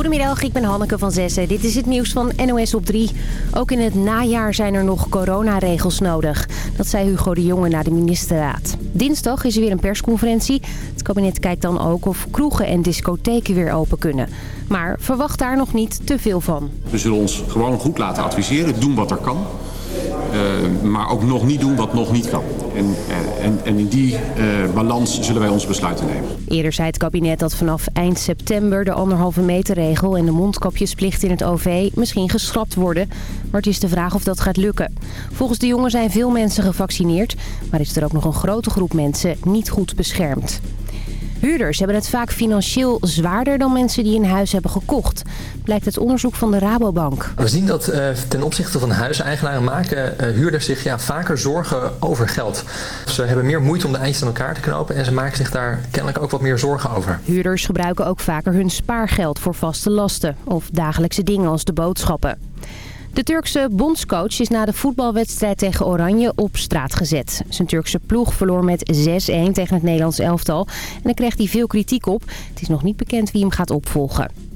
Goedemiddag, ik ben Hanneke van Zessen. Dit is het nieuws van NOS op 3. Ook in het najaar zijn er nog coronaregels nodig. Dat zei Hugo de Jonge na de ministerraad. Dinsdag is er weer een persconferentie. Het kabinet kijkt dan ook of kroegen en discotheken weer open kunnen. Maar verwacht daar nog niet te veel van. We zullen ons gewoon goed laten adviseren, doen wat er kan. Uh, maar ook nog niet doen wat nog niet kan. En, uh, en, en in die uh, balans zullen wij onze besluiten nemen. Eerder zei het kabinet dat vanaf eind september de anderhalve meter regel en de mondkapjesplicht in het OV misschien geschrapt worden. Maar het is de vraag of dat gaat lukken. Volgens de jongen zijn veel mensen gevaccineerd, maar is er ook nog een grote groep mensen niet goed beschermd. Huurders hebben het vaak financieel zwaarder dan mensen die een huis hebben gekocht. Blijkt het onderzoek van de Rabobank. We zien dat uh, ten opzichte van huiseigenaren maken uh, huurders zich ja, vaker zorgen over geld. Ze hebben meer moeite om de eindjes aan elkaar te knopen en ze maken zich daar kennelijk ook wat meer zorgen over. Huurders gebruiken ook vaker hun spaargeld voor vaste lasten of dagelijkse dingen als de boodschappen. De Turkse bondscoach is na de voetbalwedstrijd tegen Oranje op straat gezet. Zijn Turkse ploeg verloor met 6-1 tegen het Nederlands elftal. En daar kreeg hij veel kritiek op. Het is nog niet bekend wie hem gaat opvolgen.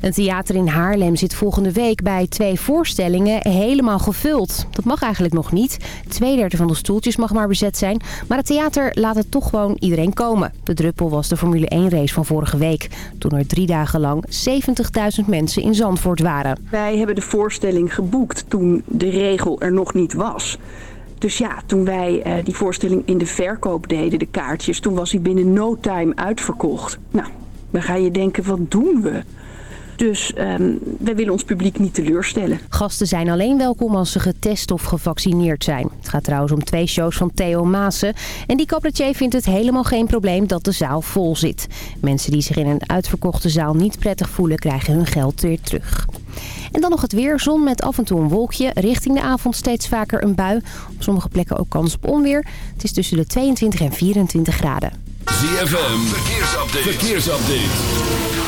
Een theater in Haarlem zit volgende week bij twee voorstellingen helemaal gevuld. Dat mag eigenlijk nog niet. Tweederde van de stoeltjes mag maar bezet zijn. Maar het theater laat het toch gewoon iedereen komen. De druppel was de Formule 1 race van vorige week. Toen er drie dagen lang 70.000 mensen in Zandvoort waren. Wij hebben de voorstelling geboekt toen de regel er nog niet was. Dus ja, toen wij uh, die voorstelling in de verkoop deden, de kaartjes... toen was hij binnen no time uitverkocht. Nou, dan ga je denken, wat doen we? Dus um, wij willen ons publiek niet teleurstellen. Gasten zijn alleen welkom als ze getest of gevaccineerd zijn. Het gaat trouwens om twee shows van Theo Maassen. En die cabaretier vindt het helemaal geen probleem dat de zaal vol zit. Mensen die zich in een uitverkochte zaal niet prettig voelen krijgen hun geld weer terug. En dan nog het weer. Zon met af en toe een wolkje. Richting de avond steeds vaker een bui. Op sommige plekken ook kans op onweer. Het is tussen de 22 en 24 graden. ZFM, verkeersupdate. verkeersupdate.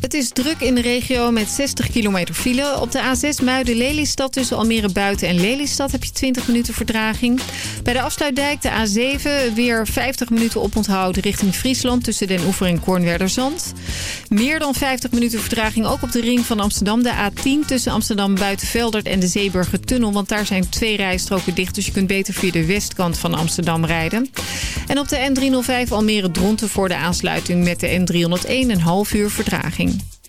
Het is druk in de regio met 60 kilometer file. Op de A6 Muiden-Lelystad tussen Almere Buiten en Lelystad heb je 20 minuten verdraging. Bij de afsluitdijk de A7 weer 50 minuten oponthoud richting Friesland tussen Den Oever en Kornwerderzand. Meer dan 50 minuten verdraging ook op de ring van Amsterdam. De A10 tussen Amsterdam Buitenveldert en de Zeeburgertunnel. Want daar zijn twee rijstroken dicht, dus je kunt beter via de westkant van Amsterdam rijden. En op de N305 Almere Dronten voor de aansluiting met de N301 een half uur verdraging.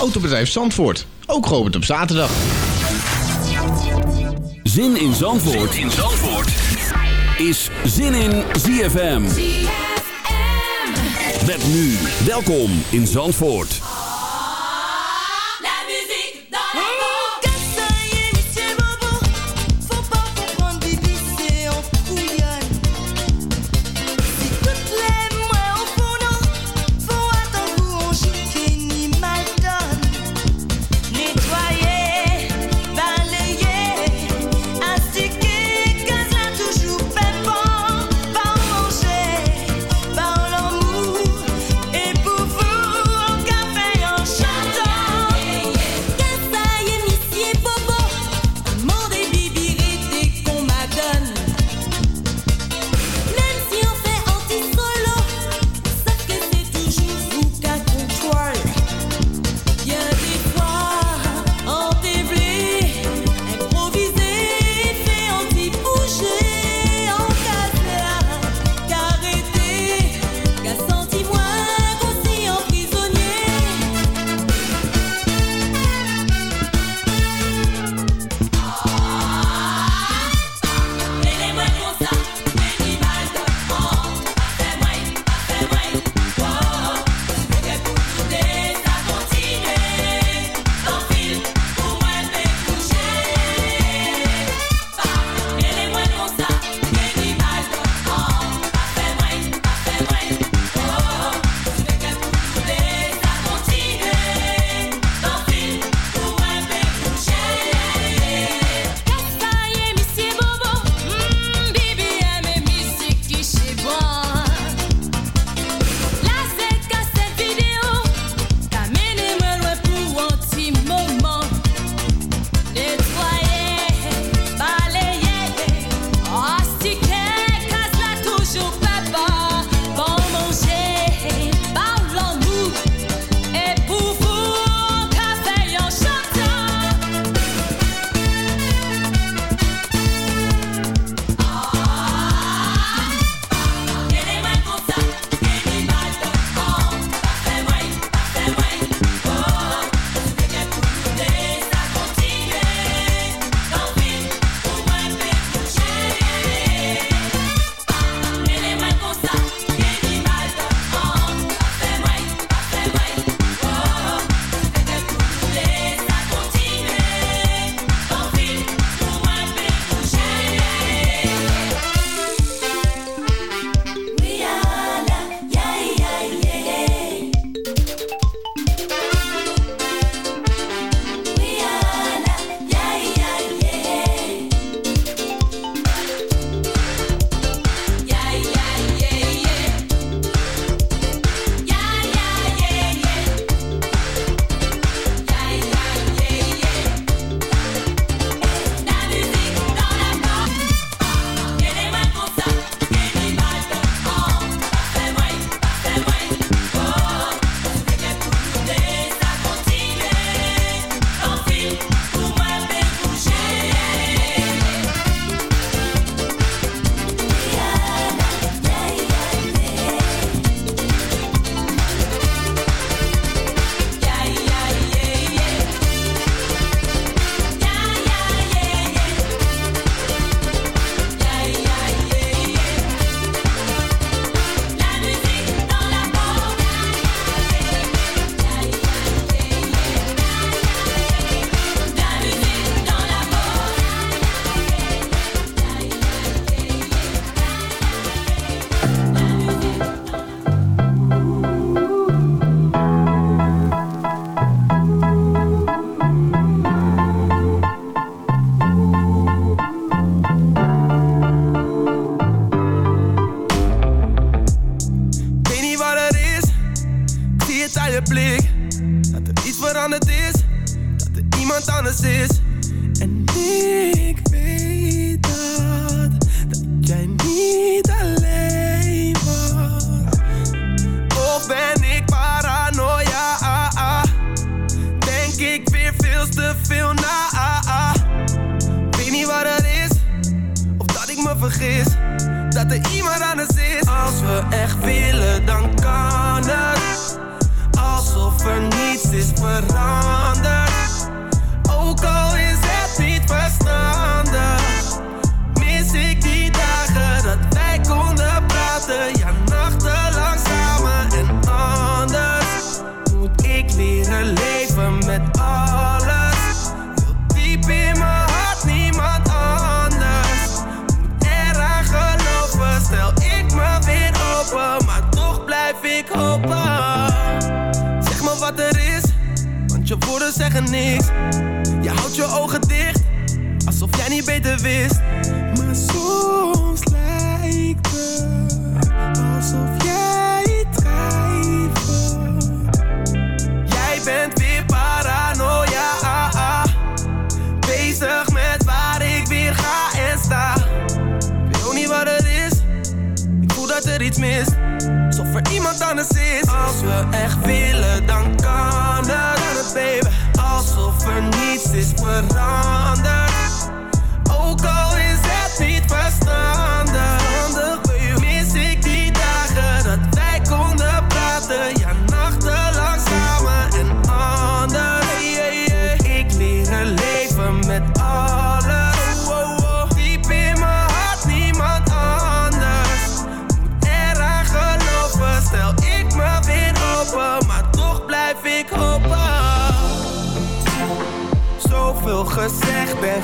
Autobedrijf Zandvoort, ook geopend op zaterdag. Zin in Zandvoort, zin in Zandvoort. is Zin in ZFM. ZFM. Met nu, welkom in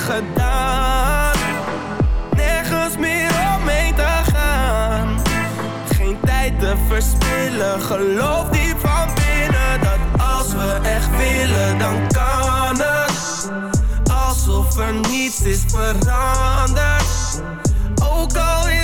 gedaan. Nergens meer om mee te gaan. Geen tijd te verspillen, geloof die van binnen. Dat als we echt willen, dan kan het. Alsof er niets is veranderd. Ook al is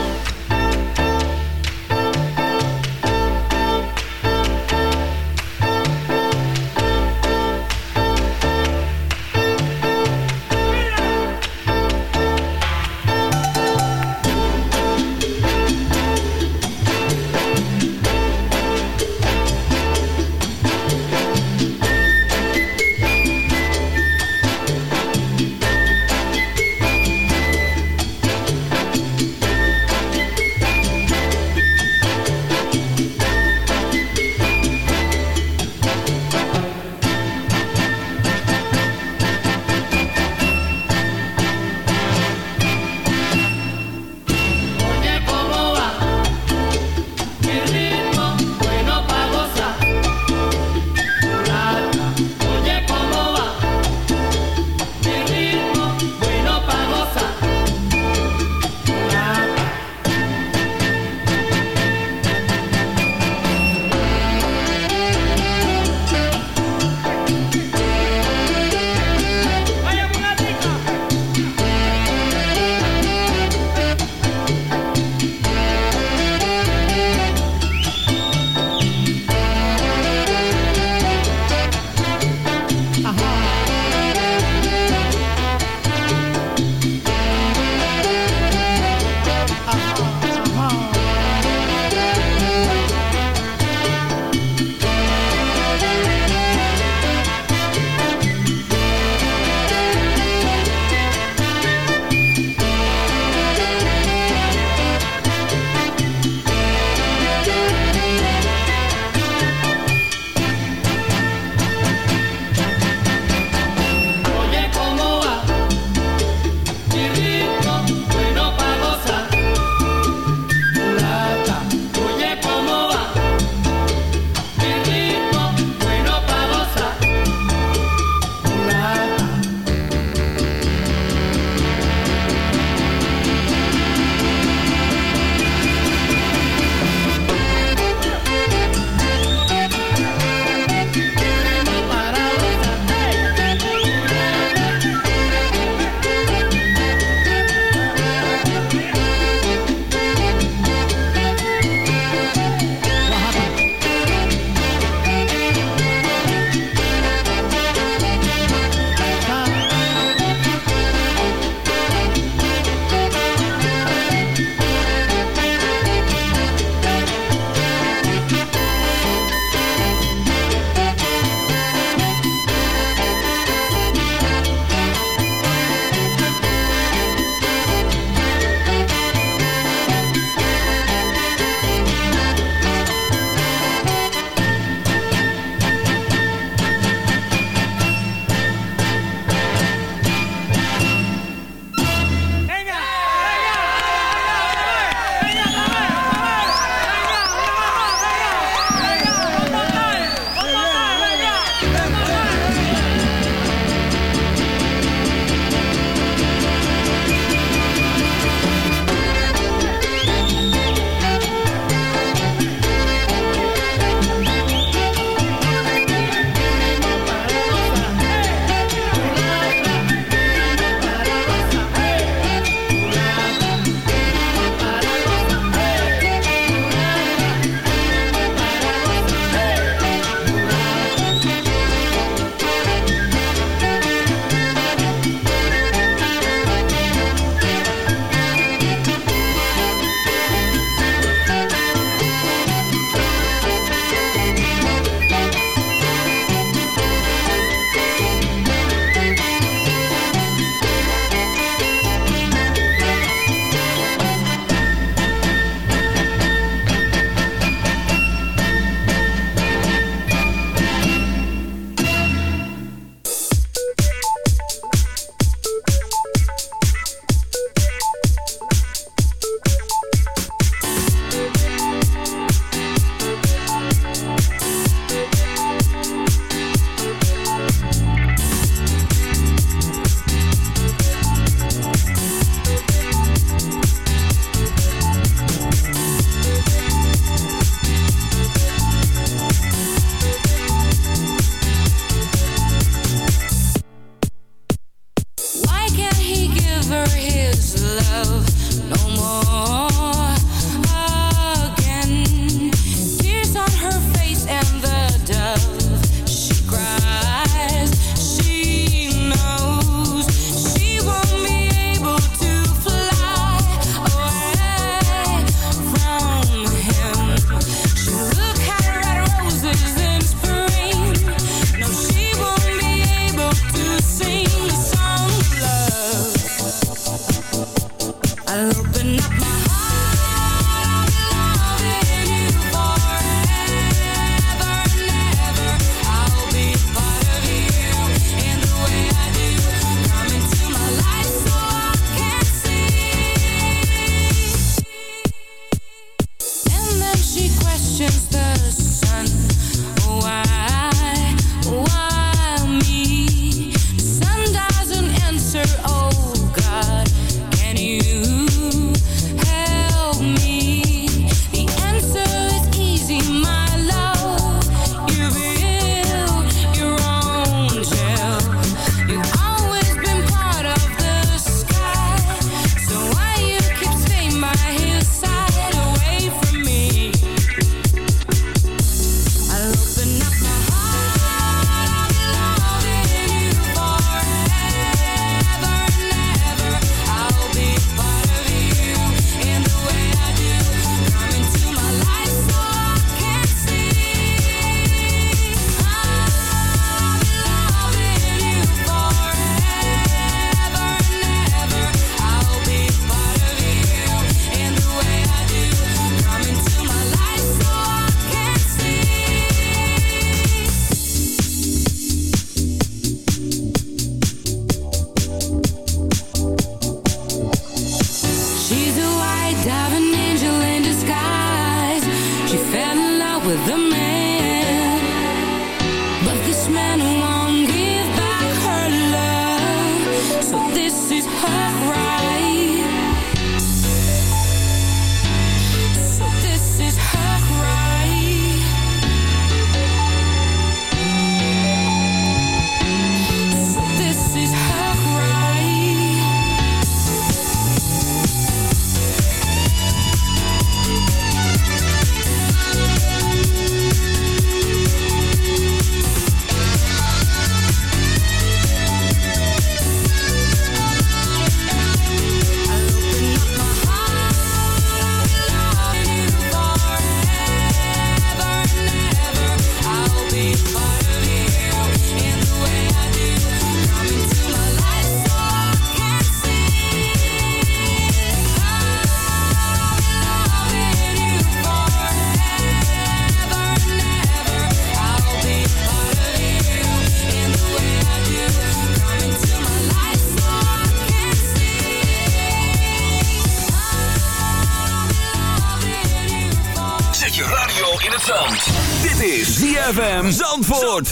Zandvoort.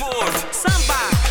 Samba,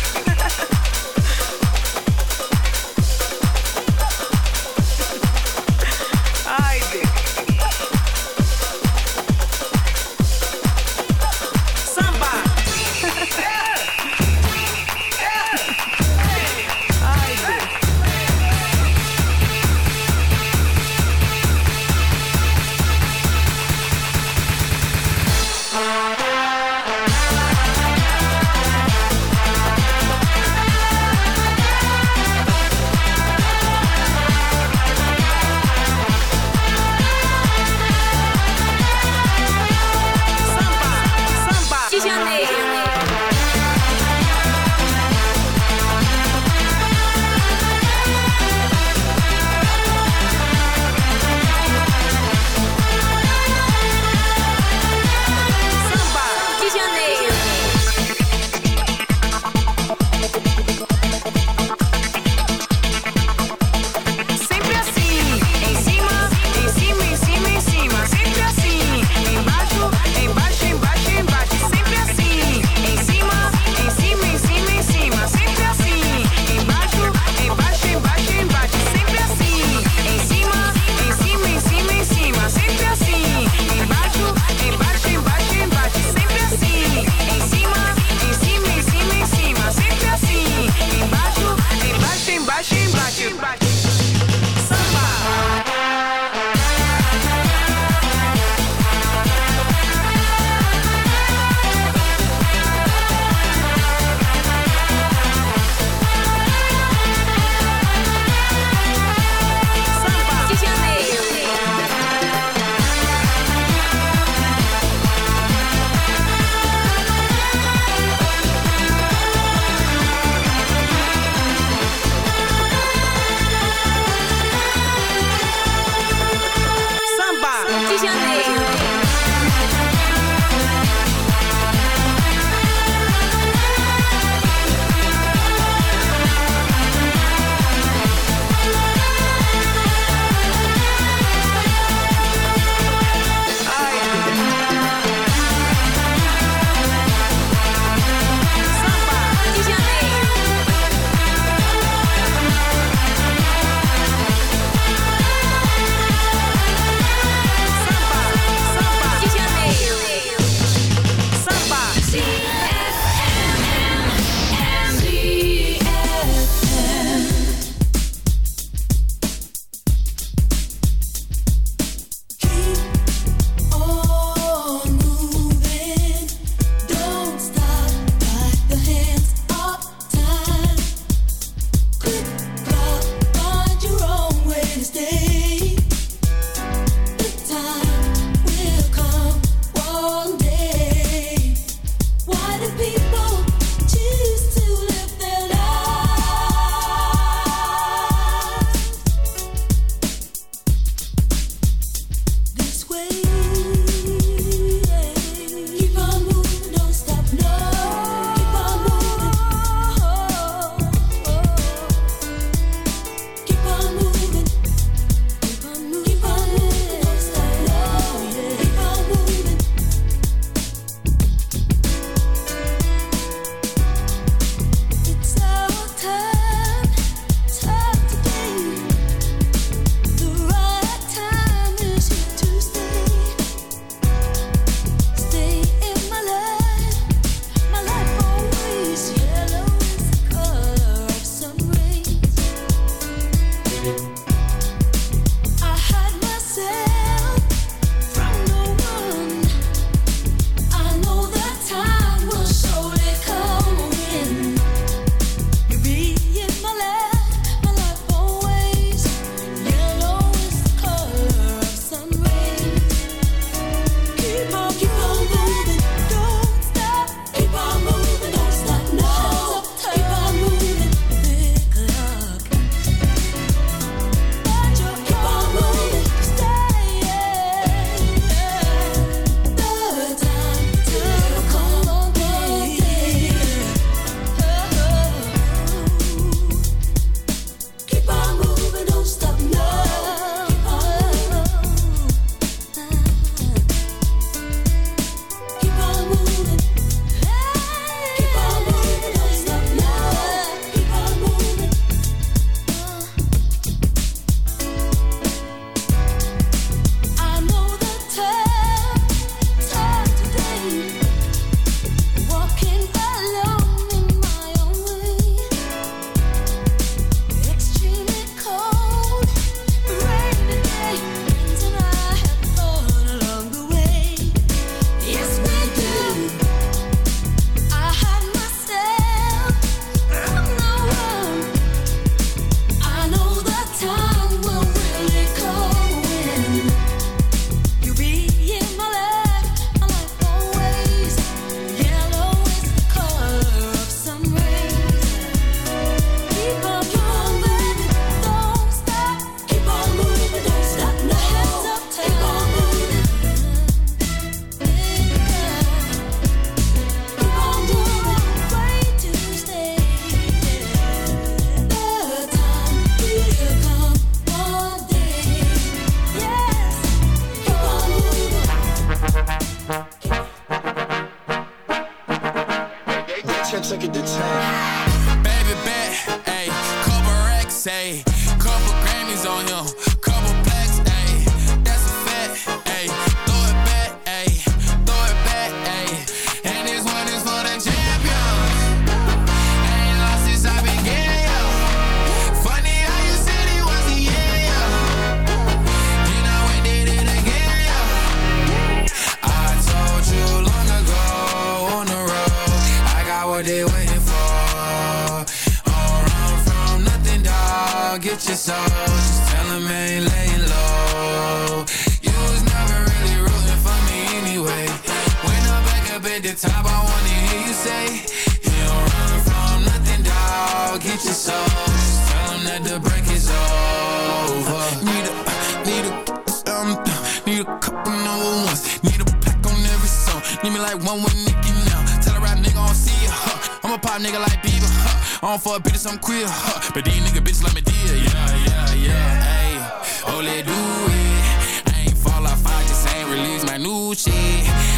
Need me like one with Nicki now. Tell a rap nigga I don't see it, huh? I'm a pop nigga like Bieber, huh? I don't fuck bitches, I'm queer, huh? But these nigga bitches like me dear, yeah, yeah, yeah, ayy. Oh, let do it. I ain't fall off, I just ain't release my new shit.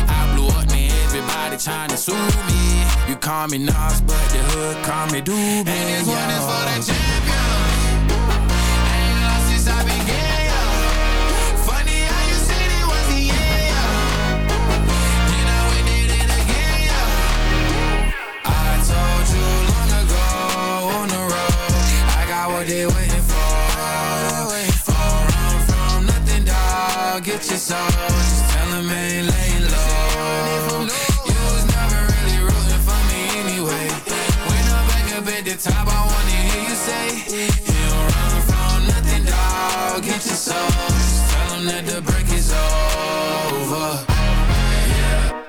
I blew up, man, everybody tryna sue me. You call me Nas, but the hood call me Doobie. And this one is for the champion. Get your soul, just tell them ain't laying low. You was never really rooting for me anyway. When I'm back up at the top, I wanna hear you say, You don't run from nothing, dog. Get your soul, just tell that the break is over.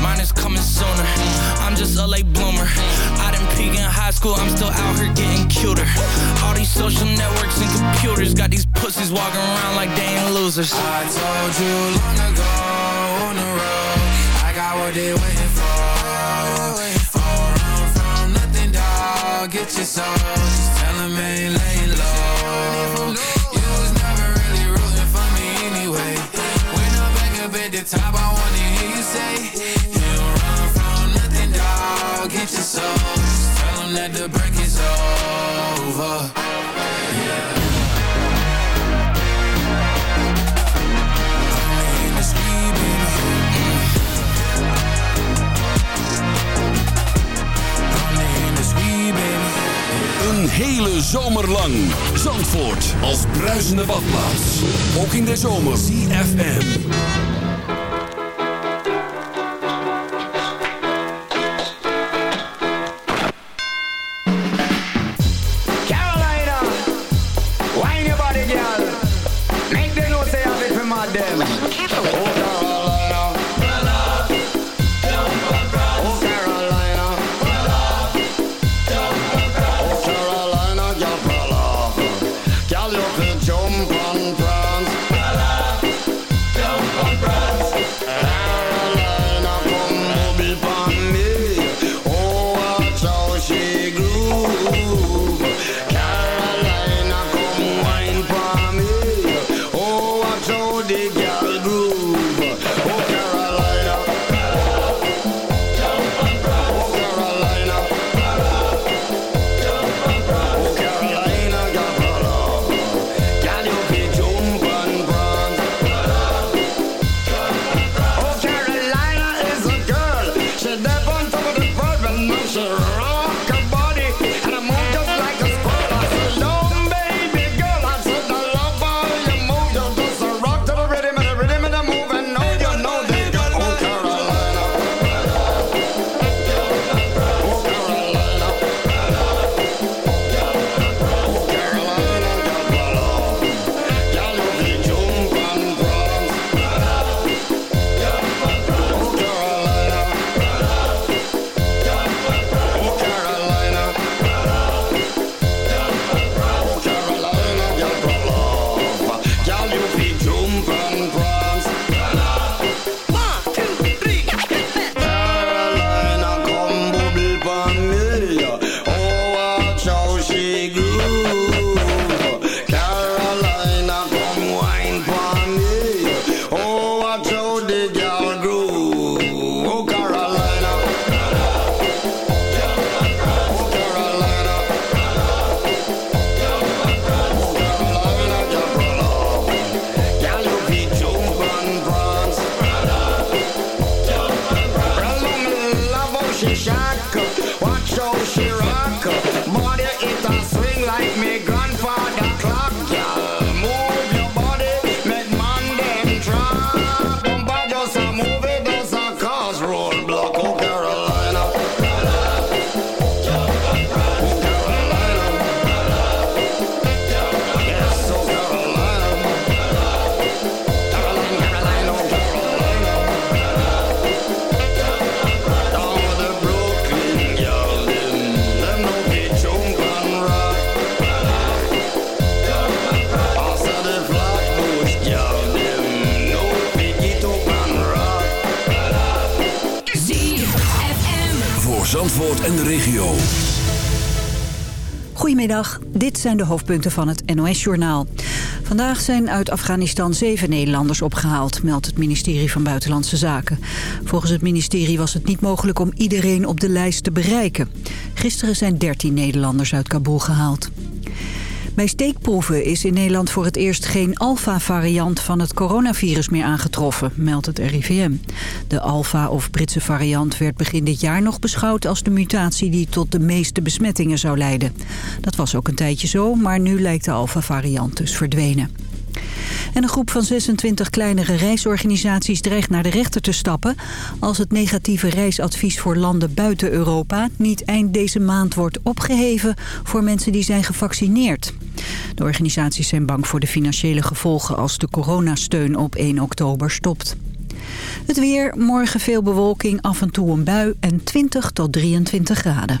mine is coming sooner. I'm just a late bloomer. I didn't peak in high school, I'm still out here getting cuter. All these social networks and computers got these pussies walking around like they ain't losers. I told you long ago on the road, I got what they waiting for. Don't run from nothing, dog. Get your soul, just tell them ain't laying low. You was never really rooting for me anyway. When I'm back up at the top, I wanna hear you say, hele zomer lang. Zandvoort als bruisende badplaats. Ook in de zomer. CFM. En de regio. Goedemiddag, dit zijn de hoofdpunten van het NOS-journaal. Vandaag zijn uit Afghanistan zeven Nederlanders opgehaald, meldt het ministerie van Buitenlandse Zaken. Volgens het ministerie was het niet mogelijk om iedereen op de lijst te bereiken. Gisteren zijn 13 Nederlanders uit Kabul gehaald. Bij steekproeven is in Nederland voor het eerst geen alfa-variant van het coronavirus meer aangetroffen, meldt het RIVM. De alfa- of Britse variant werd begin dit jaar nog beschouwd als de mutatie die tot de meeste besmettingen zou leiden. Dat was ook een tijdje zo, maar nu lijkt de alfa-variant dus verdwenen. En een groep van 26 kleinere reisorganisaties dreigt naar de rechter te stappen... als het negatieve reisadvies voor landen buiten Europa... niet eind deze maand wordt opgeheven voor mensen die zijn gevaccineerd. De organisaties zijn bang voor de financiële gevolgen... als de coronasteun op 1 oktober stopt. Het weer, morgen veel bewolking, af en toe een bui en 20 tot 23 graden.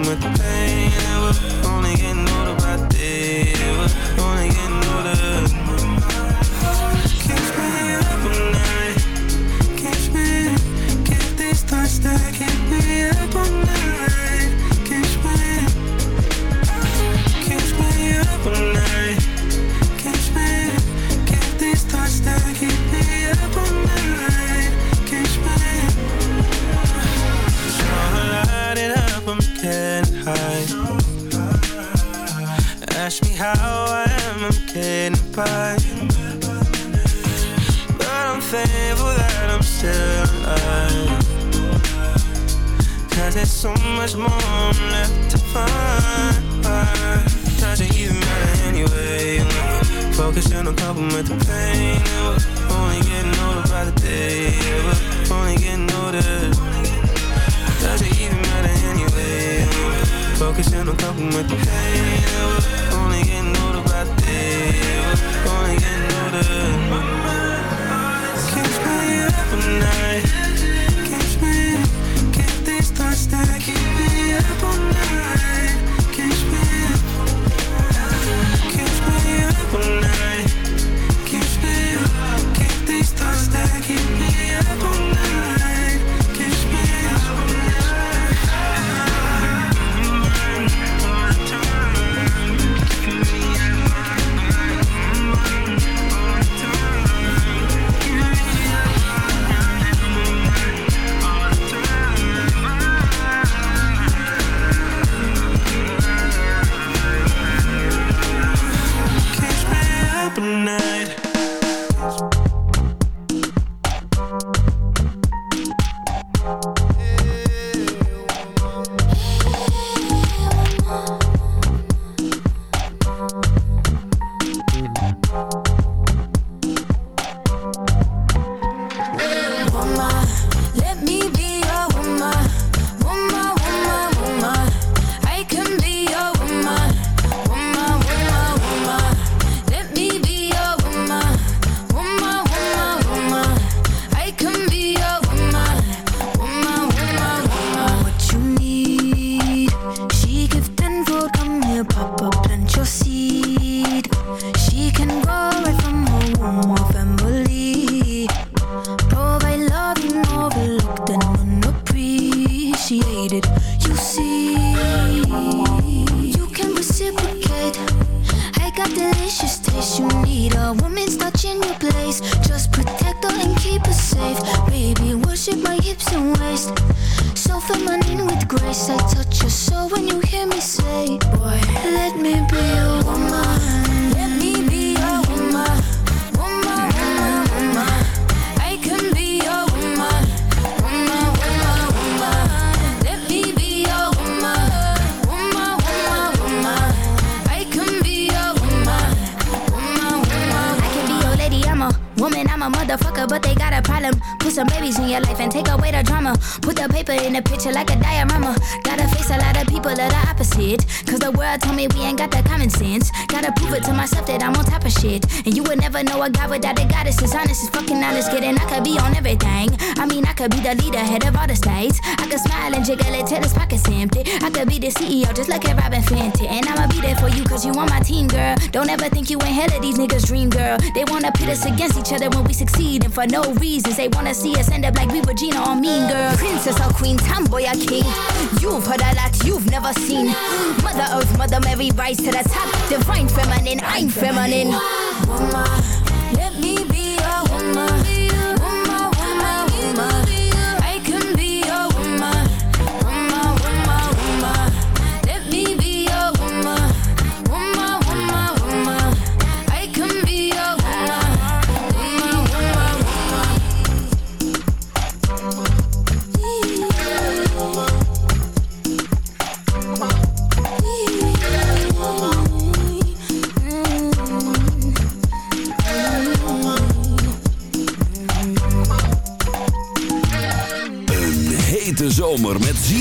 With the pain. Yeah, we're only getting older all the states. I could smile and jiggle it till his pockets empty. I could be the CEO just like at Robin Fenty. And I'ma be there for you cause you on my team, girl. Don't ever think you ain't hell of these niggas' dream, girl. They wanna pit us against each other when we succeed. And for no reasons, they wanna see us end up like we Regina or Mean Girl. Princess or queen, tomboy or king. You've heard a lot you've never seen. Mother Earth, Mother Mary, rise to the top. Divine feminine, I'm feminine. Mama.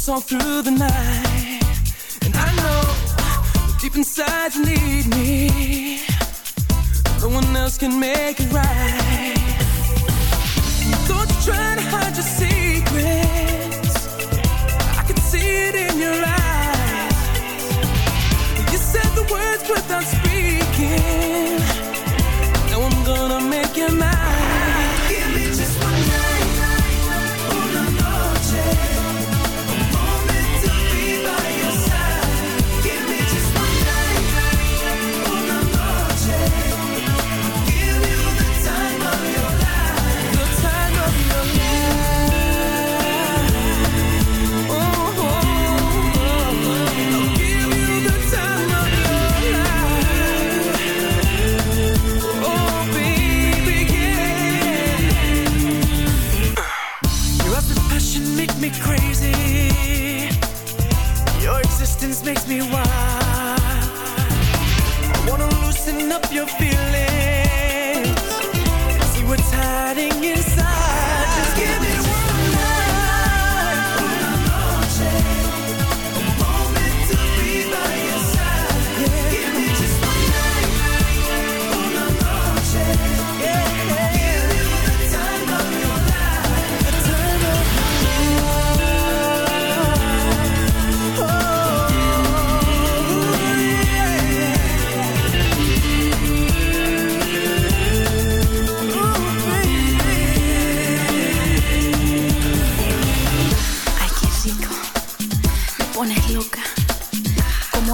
us all through the night. And I know deep inside you need me. No one else can make it right. Don't you try to.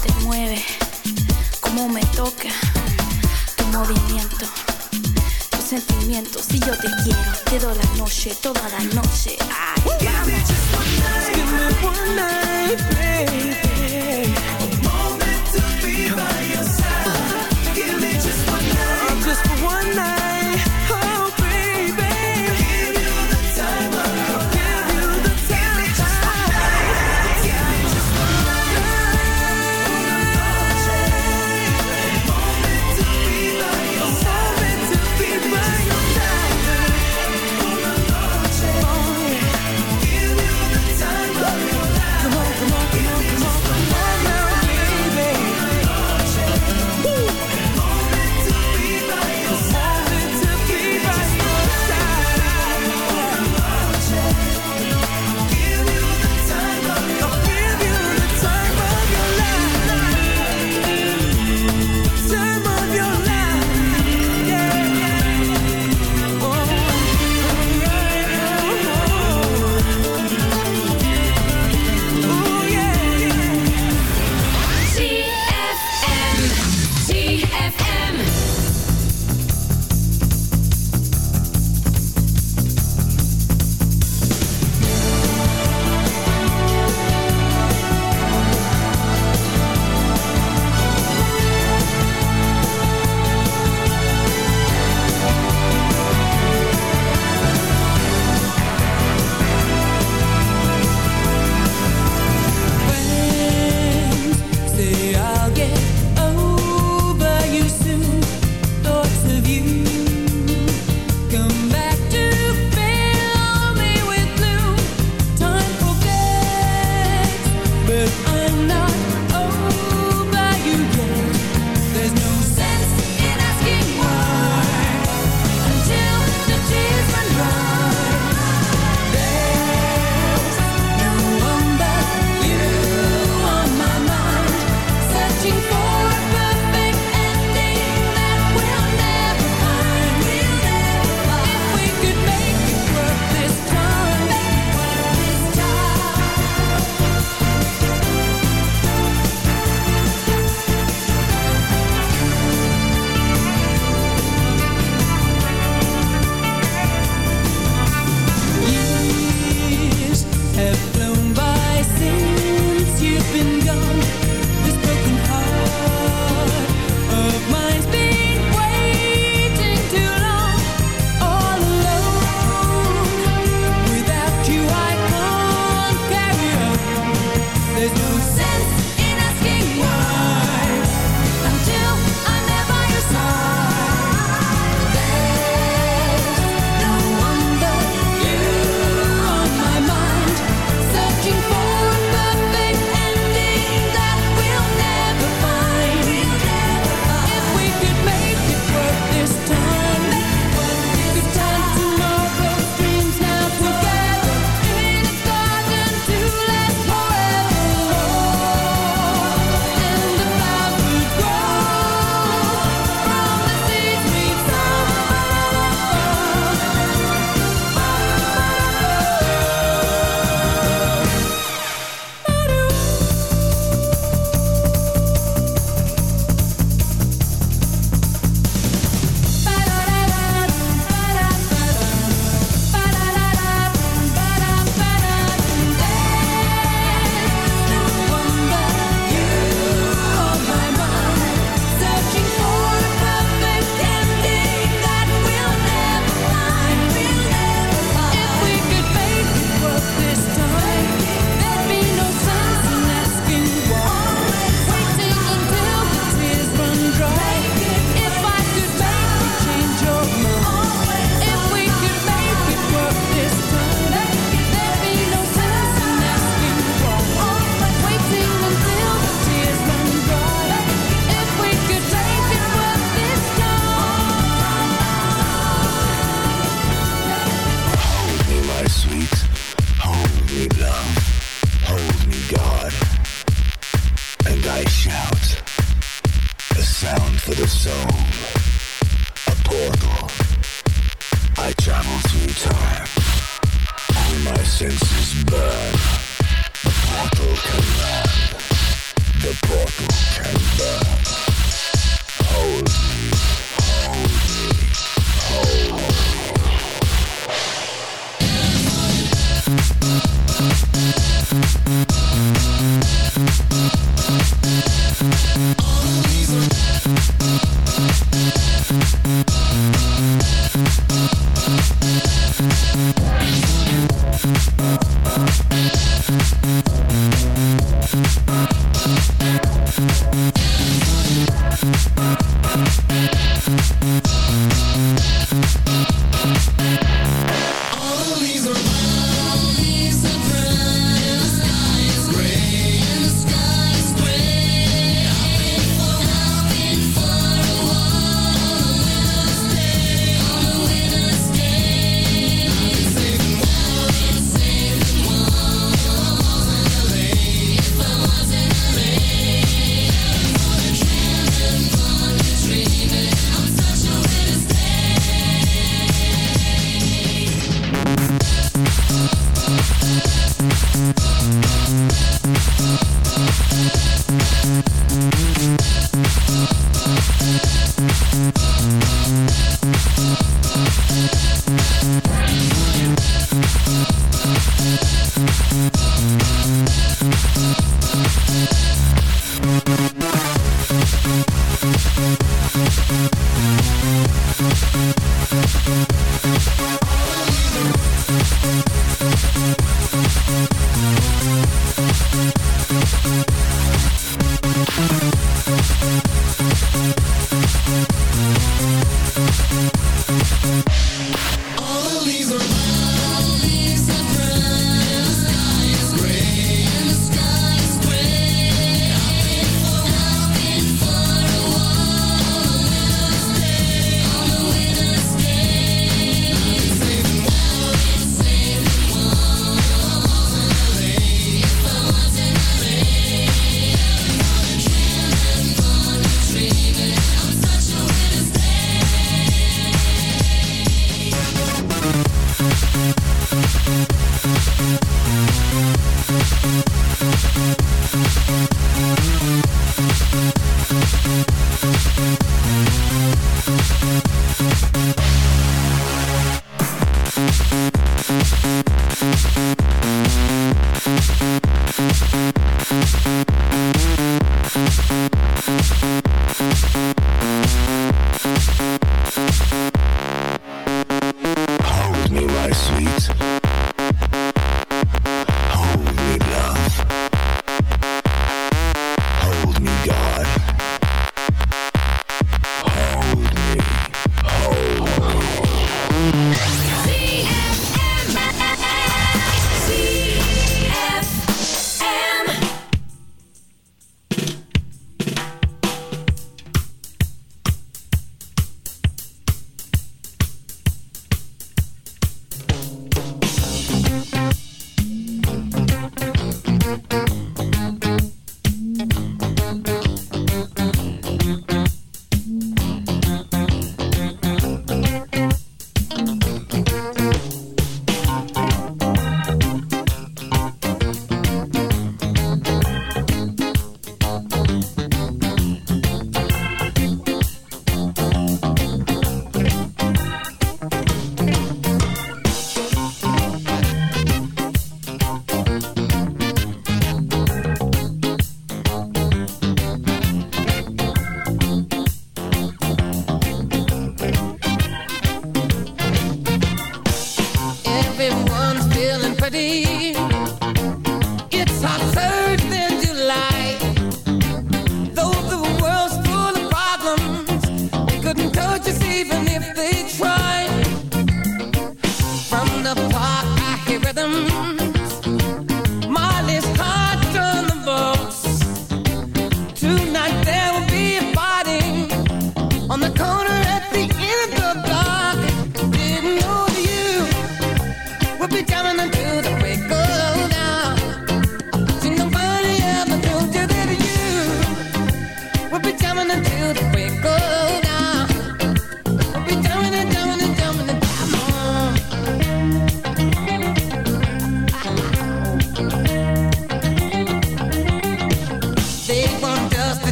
te mueve, cómo me toca tu movimiento, tus sentimientos. Si yo te quiero, te doy la noche, toda la noche. Ay, vamos.